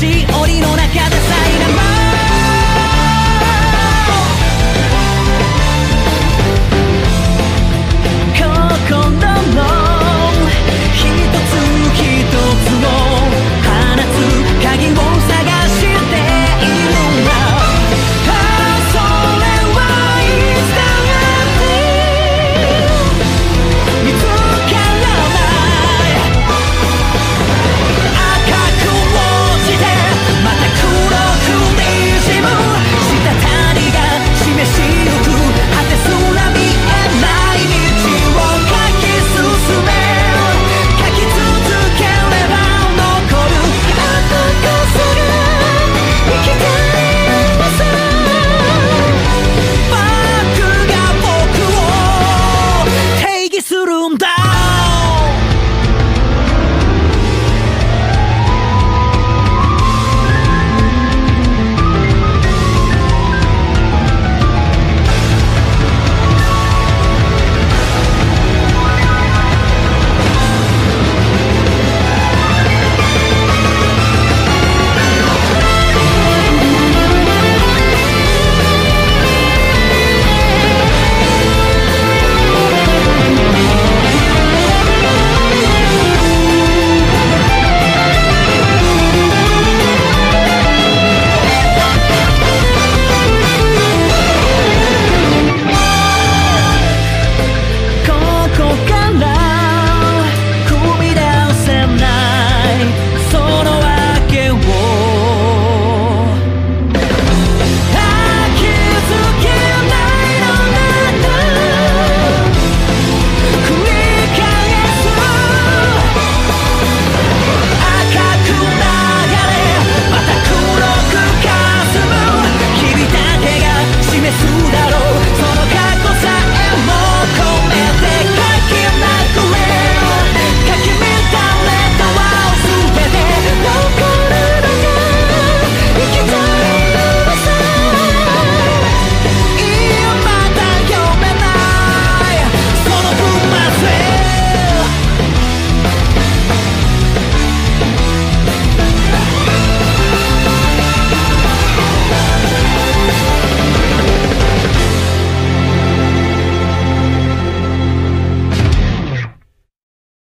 し檻の中